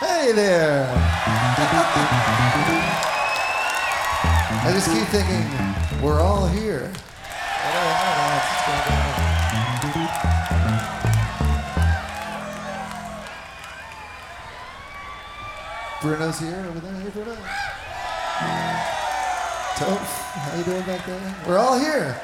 Hey there. I just keep thinking, we're all here. Bruno's here over there. Hey, Bruno. Toph, how you doing back there? We're all here.